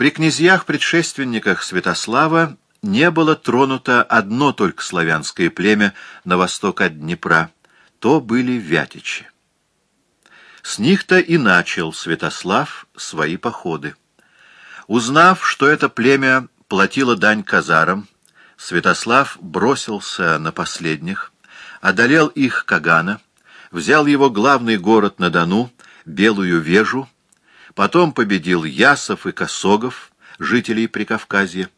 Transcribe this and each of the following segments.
При князьях-предшественниках Святослава не было тронуто одно только славянское племя на восток от Днепра, то были вятичи. С них-то и начал Святослав свои походы. Узнав, что это племя платило дань казарам, Святослав бросился на последних, одолел их Кагана, взял его главный город на Дону, Белую Вежу, потом победил Ясов и Косогов, жителей Прикавказья.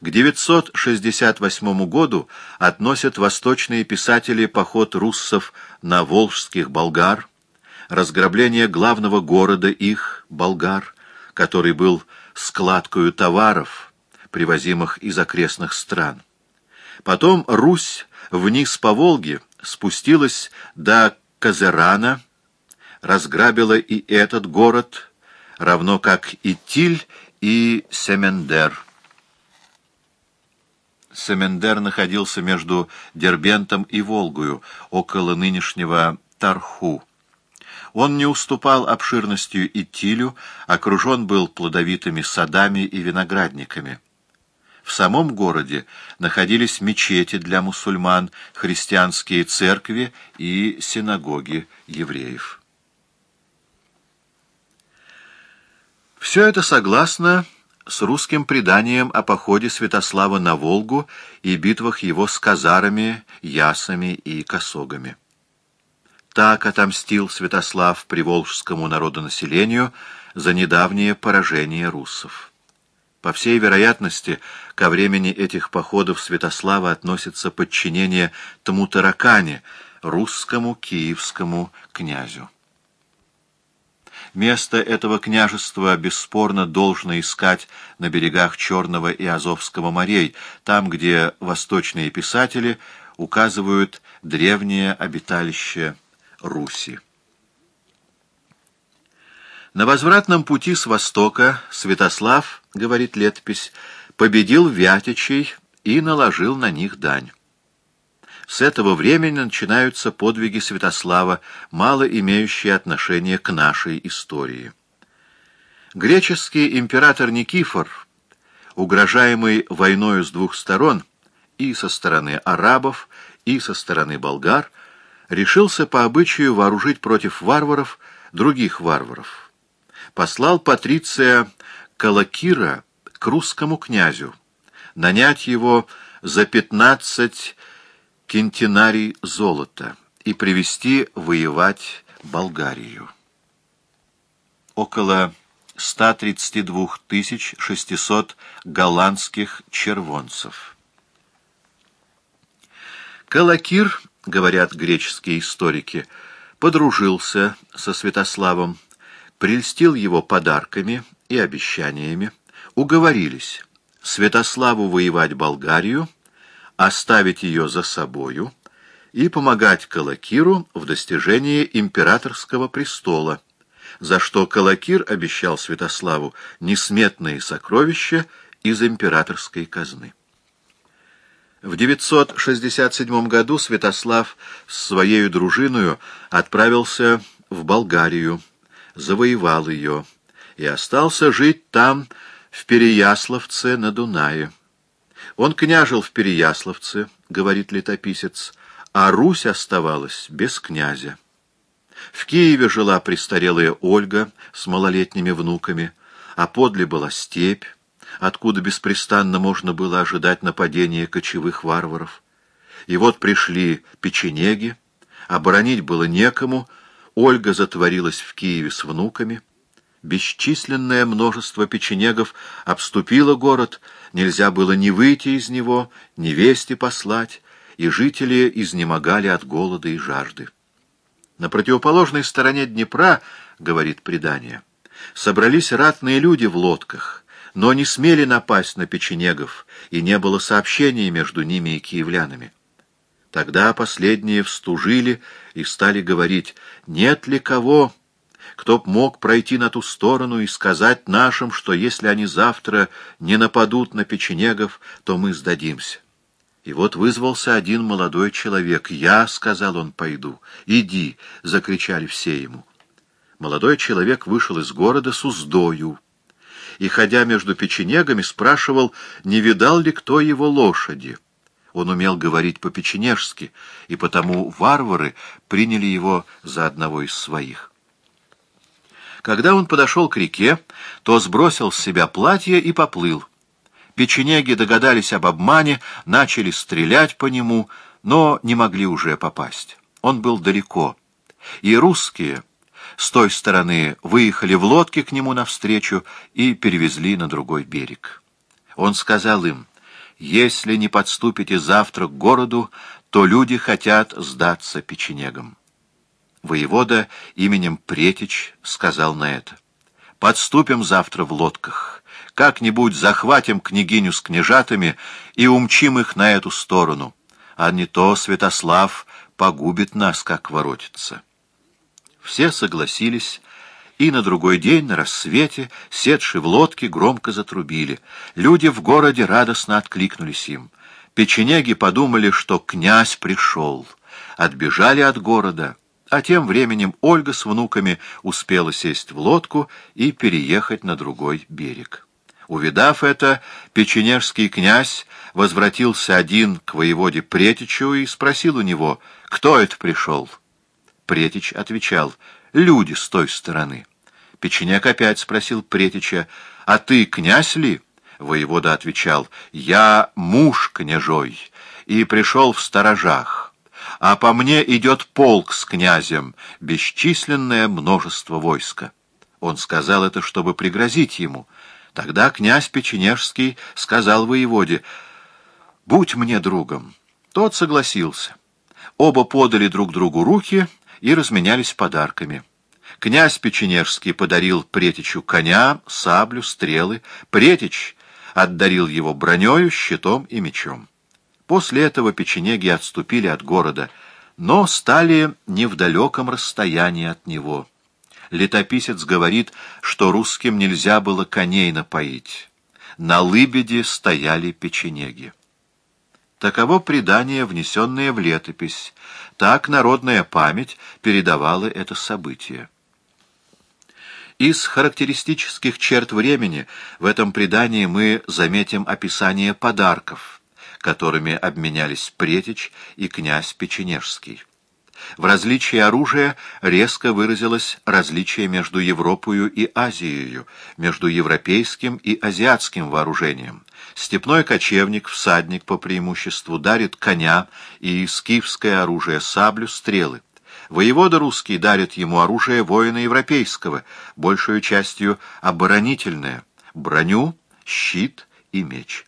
К 968 году относят восточные писатели поход руссов на волжских болгар, разграбление главного города их, болгар, который был складкою товаров, привозимых из окрестных стран. Потом Русь вниз по Волге спустилась до Казерана, разграбила и этот город, равно как и Тиль и Семендер. Семендер находился между Дербентом и Волгою, около нынешнего Тарху. Он не уступал обширностью Итилю, окружен был плодовитыми садами и виноградниками. В самом городе находились мечети для мусульман, христианские церкви и синагоги евреев. Все это согласно с русским преданием о походе Святослава на Волгу и битвах его с казарами, ясами и косогами. Так отомстил Святослав приволжскому народонаселению за недавнее поражение руссов. По всей вероятности, ко времени этих походов Святослава относится подчинение Тмутаракане, русскому киевскому князю. Место этого княжества бесспорно должно искать на берегах Черного и Азовского морей, там, где восточные писатели указывают древнее обиталище Руси. На возвратном пути с востока Святослав, говорит летопись, победил Вятичей и наложил на них дань. С этого времени начинаются подвиги Святослава, мало имеющие отношение к нашей истории. Греческий император Никифор, угрожаемый войною с двух сторон, и со стороны арабов, и со стороны болгар, решился по обычаю вооружить против варваров других варваров. Послал Патриция Калакира к русскому князю, нанять его за пятнадцать кентинарий золота и привести воевать Болгарию. Около 132 600 голландских червонцев. Калакир говорят греческие историки, подружился со Святославом, прельстил его подарками и обещаниями, уговорились Святославу воевать Болгарию, оставить ее за собою и помогать Калакиру в достижении императорского престола, за что Калакир обещал Святославу несметные сокровища из императорской казны. В 967 году Святослав с своей дружиною отправился в Болгарию, завоевал ее и остался жить там, в Переяславце на Дунае. Он княжил в Переяславце, говорит летописец, а Русь оставалась без князя. В Киеве жила престарелая Ольга с малолетними внуками, а подле была степь, откуда беспрестанно можно было ожидать нападения кочевых варваров. И вот пришли печенеги, оборонить было некому, Ольга затворилась в Киеве с внуками. Бесчисленное множество печенегов обступило город, нельзя было ни выйти из него, ни вести послать, и жители изнемогали от голода и жажды. На противоположной стороне Днепра, говорит предание, собрались ратные люди в лодках, но не смели напасть на печенегов, и не было сообщения между ними и киевлянами. Тогда последние встужили и стали говорить, нет ли кого, кто б мог пройти на ту сторону и сказать нашим, что если они завтра не нападут на печенегов, то мы сдадимся. И вот вызвался один молодой человек. «Я», — сказал он, — «пойду». «Иди», — закричали все ему. Молодой человек вышел из города с уздою, и, ходя между печенегами, спрашивал, не видал ли кто его лошади. Он умел говорить по-печенежски, и потому варвары приняли его за одного из своих. Когда он подошел к реке, то сбросил с себя платье и поплыл. Печенеги догадались об обмане, начали стрелять по нему, но не могли уже попасть. Он был далеко. И русские с той стороны выехали в лодке к нему навстречу и перевезли на другой берег. Он сказал им, «Если не подступите завтра к городу, то люди хотят сдаться печенегам». Воевода именем Претич сказал на это, «Подступим завтра в лодках» как-нибудь захватим княгиню с княжатами и умчим их на эту сторону, а не то Святослав погубит нас, как воротится. Все согласились, и на другой день на рассвете, сетши в лодке, громко затрубили. Люди в городе радостно откликнулись им. Печенеги подумали, что князь пришел. Отбежали от города, а тем временем Ольга с внуками успела сесть в лодку и переехать на другой берег. Увидав это, печенежский князь возвратился один к воеводе Претичу и спросил у него, кто это пришел. Претич отвечал, люди с той стороны. Печенек опять спросил Претича, а ты князь ли? Воевода отвечал, я муж княжой и пришел в сторожах, а по мне идет полк с князем, бесчисленное множество войска. Он сказал это, чтобы пригрозить ему — Тогда князь Печенежский сказал воеводе, «Будь мне другом». Тот согласился. Оба подали друг другу руки и разменялись подарками. Князь Печенежский подарил Претичу коня, саблю, стрелы. Претич отдарил его бронею, щитом и мечом. После этого печенеги отступили от города, но стали не в далеком расстоянии от него летописец говорит, что русским нельзя было коней напоить. На лыбеде стояли печенеги. Таково предание, внесенное в летопись. Так народная память передавала это событие. Из характеристических черт времени в этом предании мы заметим описание подарков, которыми обменялись Претич и князь Печенежский. В различии оружия резко выразилось различие между Европою и Азией, между европейским и азиатским вооружением. Степной кочевник, всадник по преимуществу, дарит коня и скифское оружие, саблю, стрелы. Воевода русский дарит ему оружие воина европейского, большую частью оборонительное, броню, щит и меч.